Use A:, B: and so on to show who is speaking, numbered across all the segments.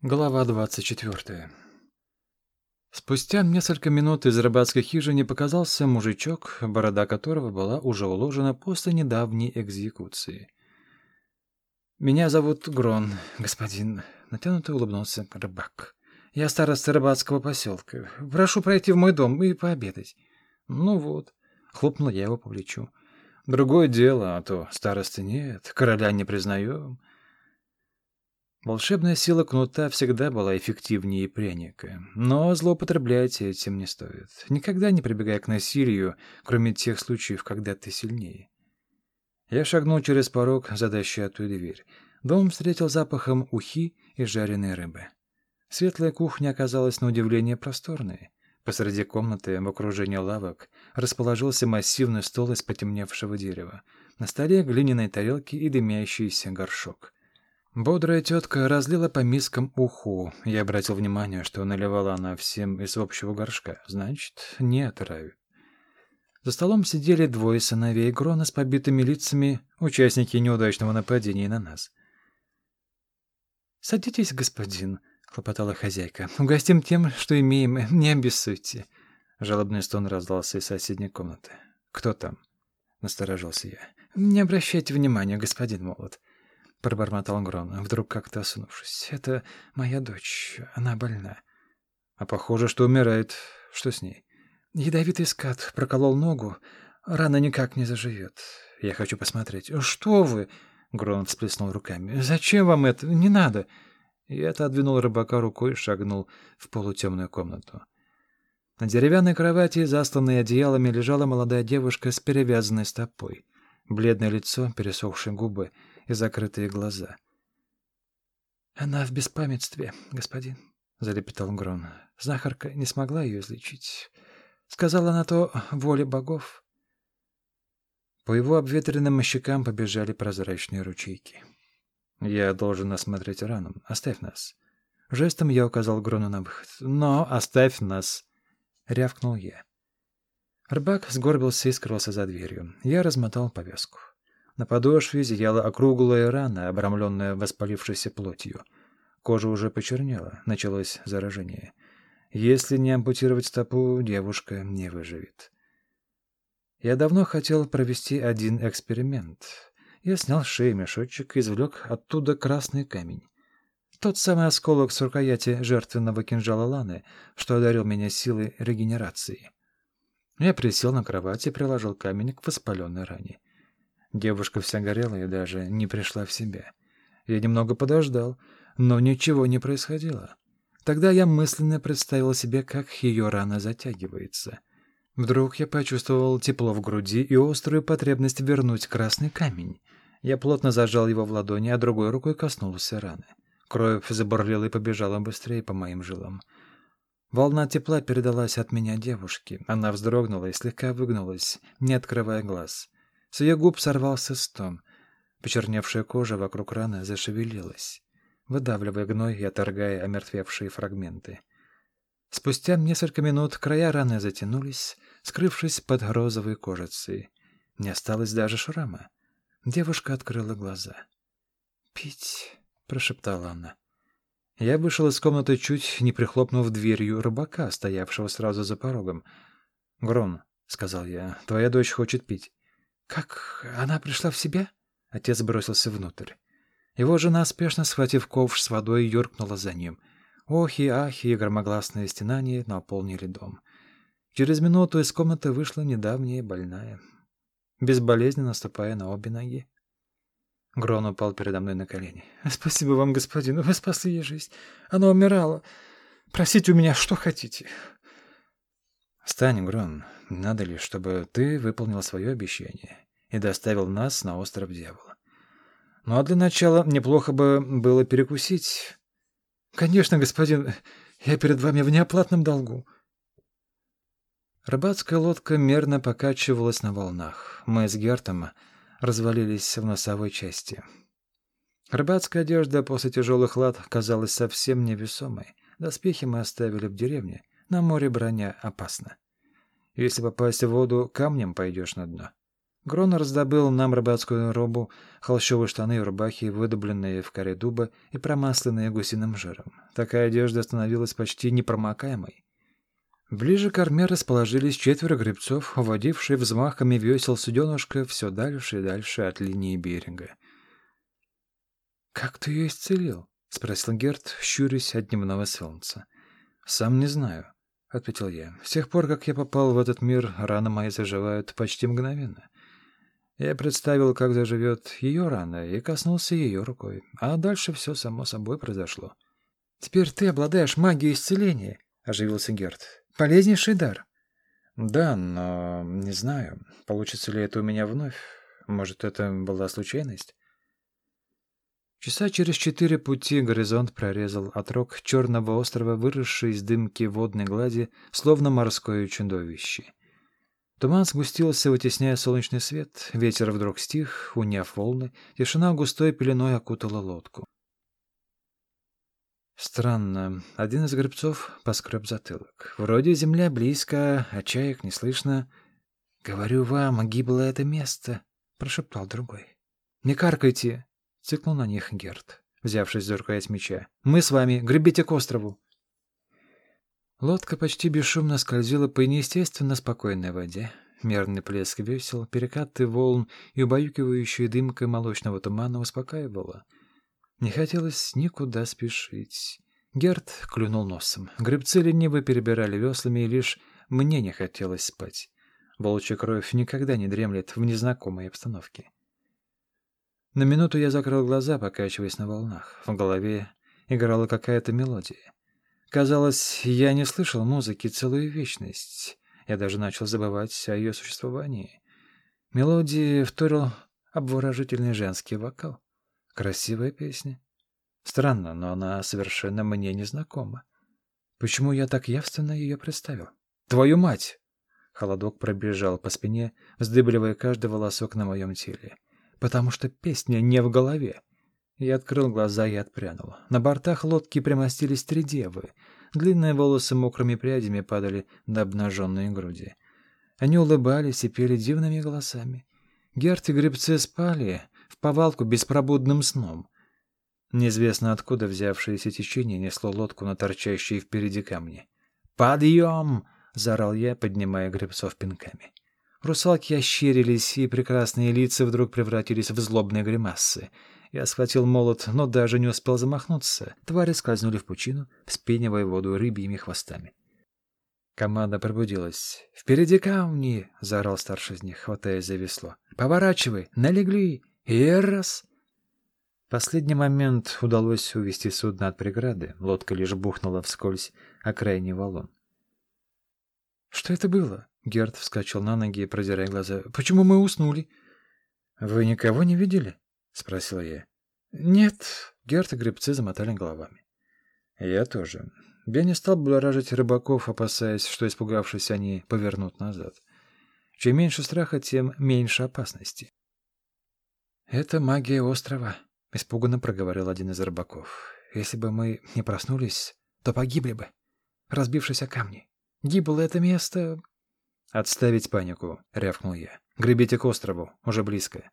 A: Глава 24. Спустя несколько минут из рыбацкой хижины показался мужичок, борода которого была уже уложена после недавней экзекуции. «Меня зовут Грон, господин», — натянуто улыбнулся рыбак. «Я староста рыбацкого поселка. Прошу пройти в мой дом и пообедать». «Ну вот», — хлопнул я его по плечу. «Другое дело, а то старосты нет, короля не признаем». Волшебная сила кнута всегда была эффективнее пряника, но злоупотреблять этим не стоит. Никогда не прибегай к насилию, кроме тех случаев, когда ты сильнее. Я шагнул через порог за дощатую дверь. Дом встретил запахом ухи и жареной рыбы. Светлая кухня оказалась на удивление просторной. Посреди комнаты, в окружении лавок, расположился массивный стол из потемневшего дерева. На столе глиняные тарелки и дымящийся горшок — Бодрая тетка разлила по мискам уху. Я обратил внимание, что наливала она всем из общего горшка. Значит, не отравит. За столом сидели двое сыновей Грона с побитыми лицами, участники неудачного нападения на нас. «Садитесь, господин», — хлопотала хозяйка. «Угостим тем, что имеем, не обессудьте». Жалобный стон раздался из соседней комнаты. «Кто там?» — насторожился я. «Не обращайте внимания, господин Молот», — пробормотал Грон, вдруг как-то осунувшись. «Это моя дочь. Она больна». «А похоже, что умирает. Что с ней?» «Ядовитый скат проколол ногу. Рана никак не заживет. Я хочу посмотреть». «Что вы?» — Грон всплеснул руками. «Зачем вам это? Не надо!» Я отодвинул рыбака рукой и шагнул в полутемную комнату. На деревянной кровати, засланной одеялами, лежала молодая девушка с перевязанной стопой. Бледное лицо, пересохшие губы — и закрытые глаза. «Она в беспамятстве, господин», — залепетал Грон. «Знахарка не смогла ее излечить. Сказала на то воле богов». По его обветренным щекам побежали прозрачные ручейки. «Я должен осмотреть рану. Оставь нас». Жестом я указал Грону на выход. «Но оставь нас!» — рявкнул я. Рыбак сгорбился и скрылся за дверью. Я размотал повязку. На подошве зияла округлая рана, обрамленная воспалившейся плотью. Кожа уже почернела, началось заражение. Если не ампутировать стопу, девушка не выживет. Я давно хотел провести один эксперимент. Я снял с шеи мешочек и извлек оттуда красный камень. Тот самый осколок с рукояти жертвенного кинжала Ланы, что одарил меня силой регенерации. Я присел на кровати и приложил камень к воспаленной ране. Девушка вся горела и даже не пришла в себя. Я немного подождал, но ничего не происходило. Тогда я мысленно представил себе, как ее рана затягивается. Вдруг я почувствовал тепло в груди и острую потребность вернуть красный камень. Я плотно зажал его в ладони, а другой рукой коснулся раны. Кровь забурлила и побежала быстрее по моим жилам. Волна тепла передалась от меня девушке. Она вздрогнула и слегка выгнулась, не открывая глаз. С ее губ сорвался стон. Почерневшая кожа вокруг раны зашевелилась, выдавливая гной и оторгая омертвевшие фрагменты. Спустя несколько минут края раны затянулись, скрывшись под розовой кожицей. Не осталось даже шрама. Девушка открыла глаза. «Пить», — прошептала она. Я вышел из комнаты, чуть не прихлопнув дверью рыбака, стоявшего сразу за порогом. «Грон», — сказал я, — «твоя дочь хочет пить». «Как она пришла в себя?» Отец бросился внутрь. Его жена, спешно схватив ковш с водой, юркнула за ним. Охи, ахи и громогласные стенания наполнили дом. Через минуту из комнаты вышла недавняя больная, безболезненно ступая на обе ноги. Грон упал передо мной на колени. «Спасибо вам, господин, вы спасли ей жизнь. Она умирала. Просите у меня, что хотите». «Встань, Грон. Надо ли, чтобы ты выполнил свое обещание и доставил нас на остров Дьявола? Ну а для начала неплохо бы было перекусить». «Конечно, господин, я перед вами в неоплатном долгу». Рыбацкая лодка мерно покачивалась на волнах. Мы с Гертом развалились в носовой части. Рыбацкая одежда после тяжелых лад казалась совсем невесомой. Доспехи мы оставили в деревне. На море броня опасна. Если попасть в воду, камнем пойдешь на дно. Грон раздобыл нам рыбацкую робу, холщовые штаны и рубахи, выдубленные в коре дуба и промасленные гусиным жиром. такая одежда становилась почти непромокаемой. Ближе к корме расположились четверо гребцов, уводившие взмахами весел суденышко все дальше и дальше от линии берега. «Как ты ее исцелил?» — спросил Герт, щурясь от дневного солнца. «Сам не знаю», — ответил я. «С тех пор, как я попал в этот мир, раны мои заживают почти мгновенно. Я представил, как заживет ее рана, и коснулся ее рукой. А дальше все само собой произошло». «Теперь ты обладаешь магией исцеления», — оживился Герт. Полезнейший дар. Да, но не знаю, получится ли это у меня вновь. Может, это была случайность? Часа через четыре пути горизонт прорезал отрог черного острова, выросший из дымки водной глади, словно морское чудовище. Туман сгустился, вытесняя солнечный свет, ветер вдруг стих, уняв волны, тишина густой пеленой окутала лодку. Странно. Один из гребцов поскреб затылок. Вроде земля близко, а чаек не слышно. «Говорю вам, гибло это место», — прошептал другой. «Не каркайте», — цикнул на них Герт, взявшись за рукоять меча. «Мы с вами, гребите к острову». Лодка почти бесшумно скользила по неестественно спокойной воде. Мерный плеск весел, перекаты волн и убаюкивающая дымка молочного тумана успокаивала — не хотелось никуда спешить. Герд клюнул носом. Гребцы лениво перебирали веслами, и лишь мне не хотелось спать. Волчья кровь никогда не дремлет в незнакомой обстановке. На минуту я закрыл глаза, покачиваясь на волнах. В голове играла какая-то мелодия. Казалось, я не слышал музыки целую вечность. Я даже начал забывать о ее существовании. Мелодии вторил обворожительный женский вокал. Красивая песня. Странно, но она совершенно мне незнакома. Почему я так явственно ее представил? Твою мать! Холодок пробежал по спине, вздыбливая каждый волосок на моем теле. Потому что песня не в голове. Я открыл глаза и отпрянул. На бортах лодки примостились три девы. Длинные волосы мокрыми прядями падали до обнаженной груди. Они улыбались и пели дивными голосами. Герт и гребцы спали, в повалку беспробудным сном. Неизвестно откуда взявшееся течение несло лодку на торчащие впереди камни. «Подъем!» — заорал я, поднимая гребцов пинками. Русалки ощерились, и прекрасные лица вдруг превратились в злобные гримасы. Я схватил молот, но даже не успел замахнуться. Твари скользнули в пучину, вспенивая воду рыбьими хвостами. Команда пробудилась. «Впереди камни!» — заорал старший из них, хватаясь за весло. «Поворачивай! Налегли! И раз... В последний момент удалось увести судно от преграды. Лодка лишь бухнула вскользь о крайний валун. «Что это было?» Герд вскочил на ноги, продирая глаза. «Почему мы уснули?» «Вы никого не видели?» — спросила я. «Нет». Герд и гребцы замотали головами. «Я тоже. Я не стал будоражить рыбаков, опасаясь, что, испугавшись, они повернут назад. Чем меньше страха, тем меньше опасности. «Это магия острова», — испуганно проговорил один из рыбаков. «Если бы мы не проснулись, то погибли бы, разбившись о камни. Гибло это место...» «Отставить панику», — рявкнул я. «Гребите к острову, уже близко».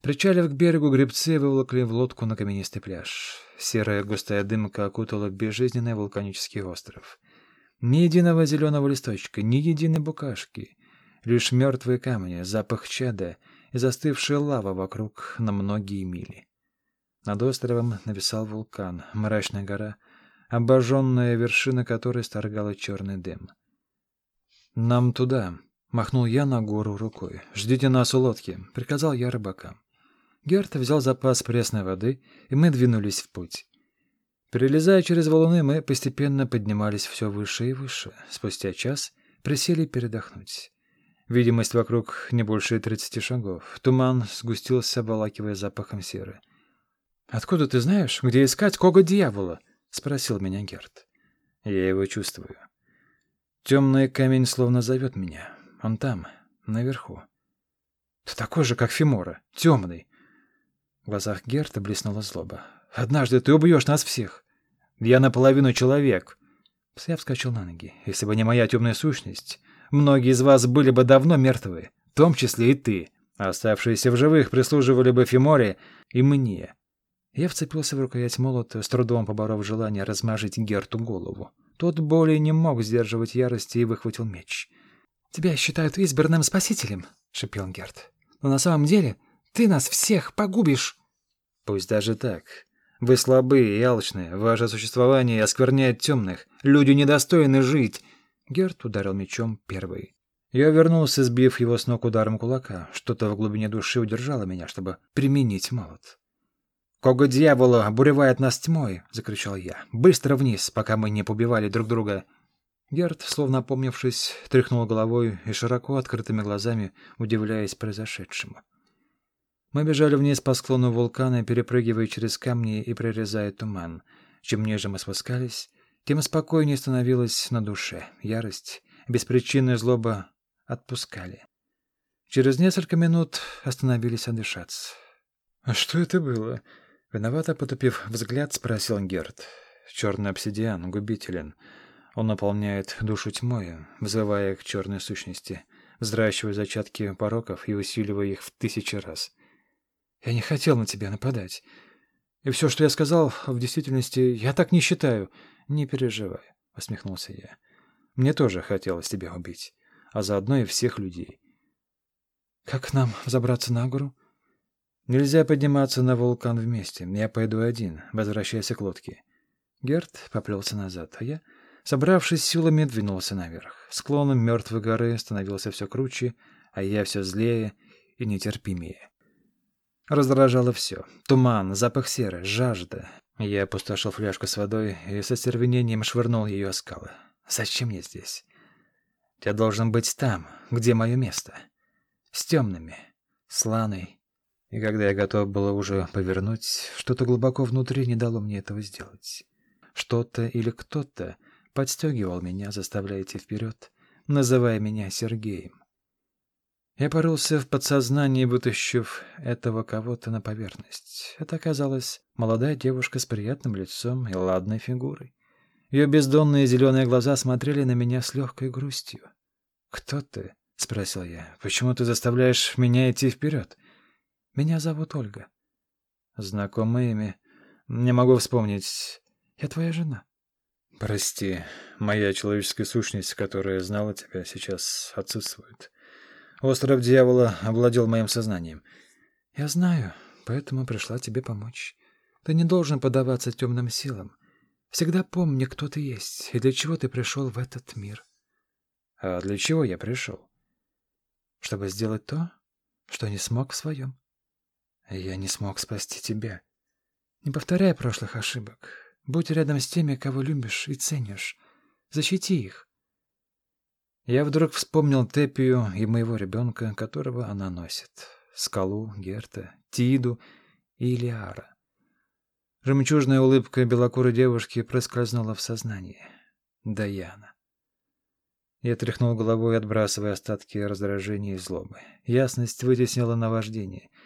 A: Причалив к берегу, гребцы выволокли в лодку на каменистый пляж. Серая густая дымка окутала безжизненный вулканический остров. Ни единого зеленого листочка, ни единой букашки. Лишь мертвые камни, запах чада — и застывшая лава вокруг на многие мили. Над островом нависал вулкан, мрачная гора, обожженная вершина которой сторгала черный дым. «Нам туда!» — махнул я на гору рукой. «Ждите нас у лодки!» — приказал я рыбакам. Герт взял запас пресной воды, и мы двинулись в путь. Перелезая через валуны, мы постепенно поднимались все выше и выше. Спустя час присели передохнуть. Видимость вокруг не больше тридцати шагов. Туман сгустился, обволакивая запахом серы. «Откуда ты знаешь, где искать кого дьявола?» — спросил меня Герт. «Я его чувствую. Темный камень словно зовет меня. Он там, наверху. Ты такой же, как Фимора, темный». В глазах Герта блеснула злоба. «Однажды ты убьешь нас всех. Я наполовину человек». Я вскочил на ноги. Если бы не моя темная сущность, Многие из вас были бы давно мертвы, в том числе и ты. Оставшиеся в живых прислуживали бы Фиморе и мне. Я вцепился в рукоять молота, с трудом поборов желание размажить Герту голову. Тот более не мог сдерживать ярости и выхватил меч. «Тебя считают избранным спасителем», — шепел Герт. «Но на самом деле ты нас всех погубишь».
B: «Пусть даже так. Вы слабые и алчные. Ваше существование оскверняет темных. Люди недостойны жить».
A: Герт ударил мечом первый.
B: Я вернулся, сбив его с ног ударом кулака. Что-то в глубине души удержало меня, чтобы применить молот.
A: «Кого дьявола обуревает нас тьмой!» — закричал я. «Быстро вниз, пока мы не побивали друг друга!» Герд, словно опомнившись, тряхнул головой и широко открытыми глазами, удивляясь произошедшему. Мы бежали вниз по склону вулкана, перепрыгивая через камни и прорезая туман. Чем ниже мы спускались, тем спокойнее становилось на душе. Ярость, беспричинная злоба отпускали. Через несколько минут остановились отдышаться. «А что это было?» Виновато потупив взгляд, спросил Герд. Черный обсидиан губителен. Он наполняет душу тьмой, взывая к черной сущности, взращивая зачатки пороков и усиливая их в тысячи раз. Я не хотел на тебя нападать. И все, что я сказал, в действительности, я так не считаю. Не переживай, — усмехнулся я. Мне тоже хотелось тебя убить, а заодно и всех людей. Как нам взобраться на гору? Нельзя подниматься на вулкан вместе. Я пойду один. Возвращайся к лодке. Герт поплелся назад, а я, собравшись силами, двинулся наверх. Склон мертвой горы становился все круче, а я все злее и нетерпимее. Раздражало все. Туман, запах серы, жажда. Я опустошил фляжку с водой и со стервенением швырнул ее о скалы. Зачем я здесь? Я должен быть там, где мое место. С темными, с Ланой, и когда я готов было уже повернуть, что-то глубоко внутри не дало мне этого сделать. Что-то или кто-то подстегивал меня, заставляя идти вперед, называя меня Сергеем. Я порылся в подсознании, вытащив этого кого-то на поверхность. Это оказалась молодая девушка с приятным лицом и ладной фигурой. Ее бездонные зеленые глаза смотрели на меня с легкой грустью. «Кто ты?» — спросил я. «Почему ты заставляешь меня идти вперед?» Меня зовут Ольга. Знакомое имя. Не могу вспомнить. Я твоя жена.
B: Прости, моя человеческая сущность, которая знала тебя, сейчас отсутствует. Остров дьявола овладел моим сознанием.
A: Я знаю, поэтому пришла тебе помочь. Ты не должен поддаваться темным силам. Всегда помни, кто ты есть и для чего ты пришел в этот мир.
B: А для чего я пришел?
A: Чтобы сделать то, что не смог в своем. Я не смог спасти тебя. Не повторяй прошлых ошибок. Будь рядом с теми, кого любишь и ценишь. Защити их. Я вдруг вспомнил Тепию и моего ребенка, которого она носит. Скалу, Герта, Тиду и Илиара. Жемчужная улыбка белокурой девушки проскользнула в сознание. Даяна. Я тряхнул головой, отбрасывая остатки раздражения и злобы. Ясность вытеснила наваждение —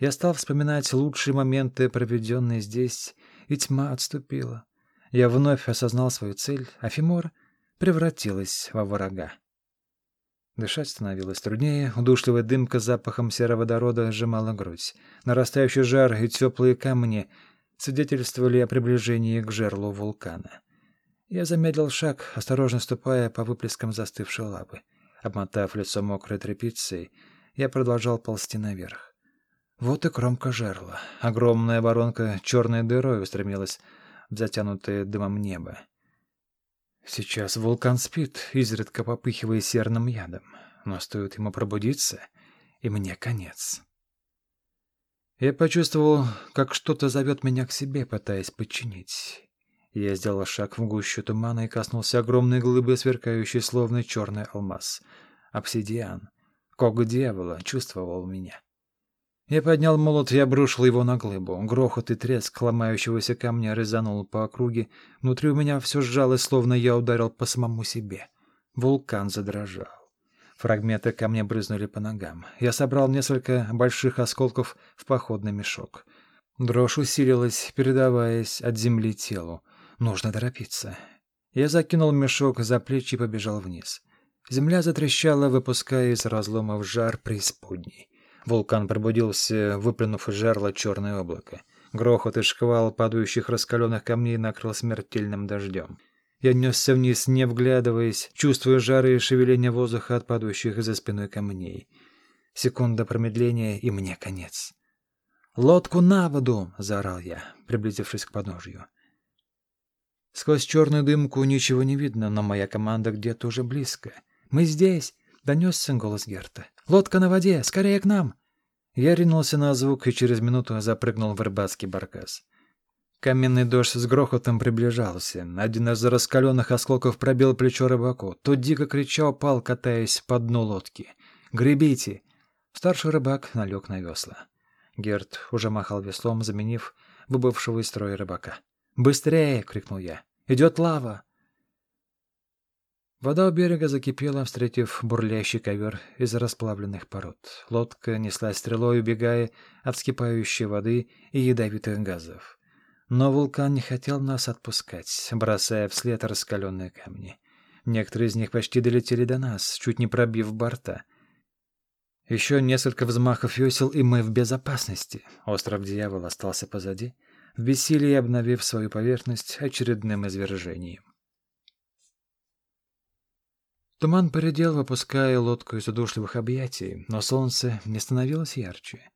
A: я стал вспоминать лучшие моменты, проведенные здесь, и тьма отступила. Я вновь осознал свою цель, а Фимор превратилась во врага. Дышать становилось труднее, удушливая дымка с запахом сероводорода сжимала грудь. Нарастающий жар и теплые камни свидетельствовали о приближении к жерлу вулкана. Я замедлил шаг, осторожно ступая по выплескам застывшей лавы. Обмотав лицо мокрой тряпицей, я продолжал ползти наверх. Вот и кромка жерла. Огромная воронка черной дырой устремилась в затянутое дымом небо. Сейчас вулкан спит, изредка попыхивая серным ядом. Но стоит ему пробудиться, и мне конец. Я почувствовал, как что-то зовет меня к себе, пытаясь подчинить. Я сделал шаг в гущу тумана и коснулся огромной глыбы, сверкающей словно черный алмаз. Обсидиан. Ког дьявола чувствовал меня. Я поднял молот и обрушил его на глыбу. Грохот и треск ломающегося камня резанул по округе. Внутри у меня все сжалось, словно я ударил по самому себе. Вулкан задрожал. Фрагменты камня брызнули по ногам. Я собрал несколько больших осколков в походный мешок. Дрожь усилилась, передаваясь от земли телу. Нужно торопиться. Я закинул мешок за плечи и побежал вниз. Земля затрещала, выпуская из разломов жар преисподней. Вулкан пробудился, выплюнув из жерла черное облако. Грохот и шквал падающих раскаленных камней накрыл смертельным дождем. Я несся вниз, не вглядываясь, чувствуя жары и шевеление воздуха от падающих за спиной камней. Секунда промедления, и мне конец. «Лодку на воду!» — заорал я, приблизившись к подножью. Сквозь черную дымку ничего не видно, но моя команда где-то уже близко. «Мы здесь!» — донесся голос Герта. «Лодка на воде! Скорее к нам!» Я ринулся на звук и через минуту запрыгнул в рыбацкий баркас. Каменный дождь с грохотом приближался. Один из раскаленных осколков пробил плечо рыбаку. Тот дико кричал, пал, катаясь по дну лодки. «Гребите!» Старший рыбак налег на весла. Герт уже махал веслом, заменив выбывшего из строя рыбака. «Быстрее!» — крикнул я. «Идет лава!» Вода у берега закипела, встретив бурлящий ковер из расплавленных пород. Лодка неслась стрелой, убегая от вскипающей воды и ядовитых газов. Но вулкан не хотел нас отпускать, бросая вслед раскаленные камни. Некоторые из них почти долетели до нас, чуть не пробив борта. Еще несколько взмахов весел, и мы в безопасности. Остров Дьявол остался позади, в бессилии обновив свою поверхность очередным извержением. Туман поредел, выпуская лодку из удушливых объятий, но солнце не становилось ярче.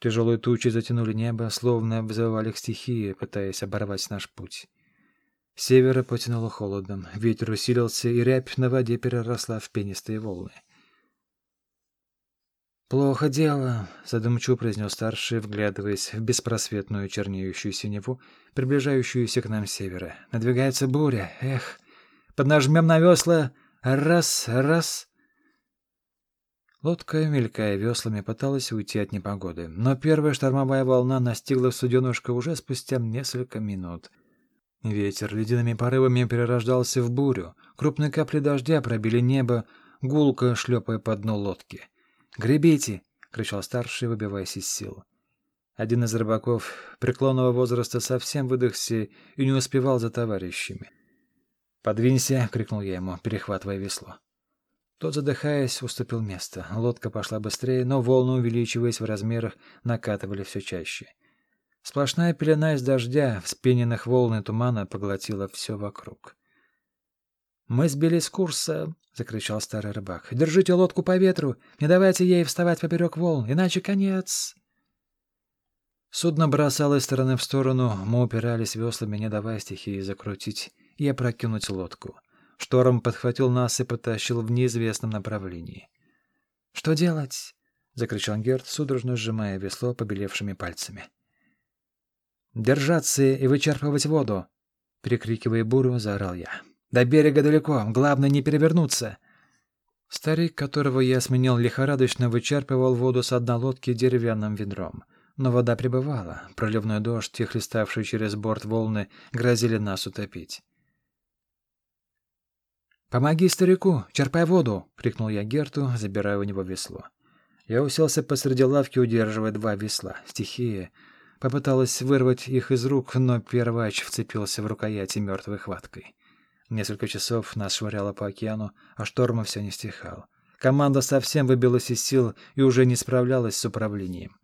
A: Тяжелые тучи затянули небо, словно взывали к стихии, пытаясь оборвать наш путь. Севера потянуло холодом, ветер усилился, и рябь на воде переросла в пенистые волны. «Плохо дело», — задумчиво произнес старший, вглядываясь в беспросветную чернеющую синеву, приближающуюся к нам севера. «Надвигается буря. Эх, поднажмем на весла...» Раз, раз. Лодка, мелькая веслами, пыталась уйти от непогоды, но первая штормовая волна настигла суденышко уже спустя несколько минут. Ветер ледяными порывами перерождался в бурю, крупные капли дождя пробили небо, гулко шлепая по дну лодки. «Гребите!» — кричал старший, выбиваясь из сил. Один из рыбаков преклонного возраста совсем выдохся и не успевал за товарищами. «Подвинься!» — крикнул я ему, перехватывая весло. Тот, задыхаясь, уступил место. Лодка пошла быстрее, но волны, увеличиваясь в размерах, накатывали все чаще. Сплошная пелена из дождя, вспененных волн и тумана поглотила все вокруг. «Мы сбились с курса!» — закричал старый рыбак. «Держите лодку по ветру! Не давайте ей вставать поперек волн, иначе конец!» Судно бросало из стороны в сторону, мы упирались веслами, не давая стихии закрутить и опрокинуть лодку. Шторм подхватил нас и потащил в неизвестном направлении. «Что делать?» — закричал Герд, судорожно сжимая весло побелевшими пальцами. «Держаться и вычерпывать воду!» — перекрикивая бурю, заорал я. «До берега далеко, главное не перевернуться!» Старик, которого я сменил лихорадочно, вычерпывал воду с дна лодки деревянным ведром. Но вода прибывала, проливной дождь и хлеставшие через борт волны грозили нас утопить. «Помоги старику, черпай воду!» — крикнул я Герту, забирая у него весло. Я уселся посреди лавки, удерживая два весла. Стихия попыталась вырвать их из рук, но первач вцепился в рукояти мертвой хваткой. Несколько часов нас швыряло по океану, а шторма все не стихал. Команда совсем выбилась из сил и уже не справлялась с управлением.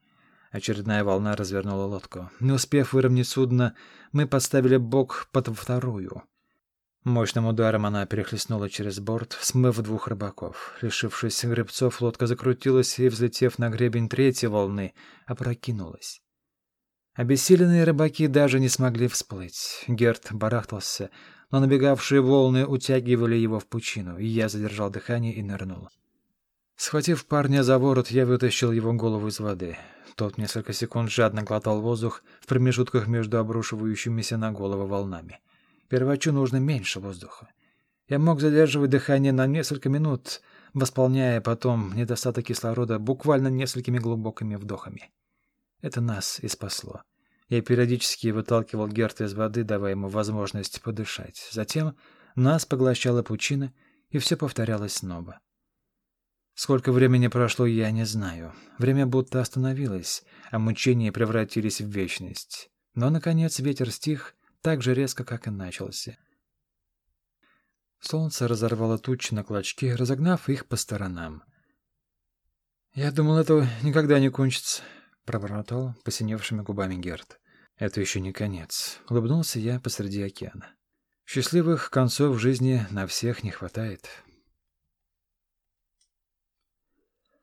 A: Очередная волна развернула лодку. Не успев выровнять судно, мы поставили бок под вторую. Мощным ударом она перехлестнула через борт, смыв двух рыбаков. Лишившись гребцов, лодка закрутилась и, взлетев на гребень третьей волны, опрокинулась. Обессиленные рыбаки даже не смогли всплыть. Герт барахтался, но набегавшие волны утягивали его в пучину, и я задержал дыхание и нырнул. Схватив парня за ворот, я вытащил его голову из воды. Тот несколько секунд жадно глотал воздух в промежутках между обрушивающимися на голову волнами. Первачу нужно меньше воздуха. Я мог задерживать дыхание на несколько минут, восполняя потом недостаток кислорода буквально несколькими глубокими вдохами. Это нас и спасло. Я периодически выталкивал Герта из воды, давая ему возможность подышать. Затем нас поглощала пучина, и все повторялось снова. Сколько времени прошло, я не знаю. Время будто остановилось, а мучения превратились в вечность. Но, наконец, ветер стих, так же резко, как и начался. Солнце разорвало тучи на клочки, разогнав их по сторонам. «Я думал, это никогда не кончится», — пробормотал посиневшими губами Герт. Это еще не конец. Улыбнулся я посреди океана. Счастливых концов жизни на всех не хватает.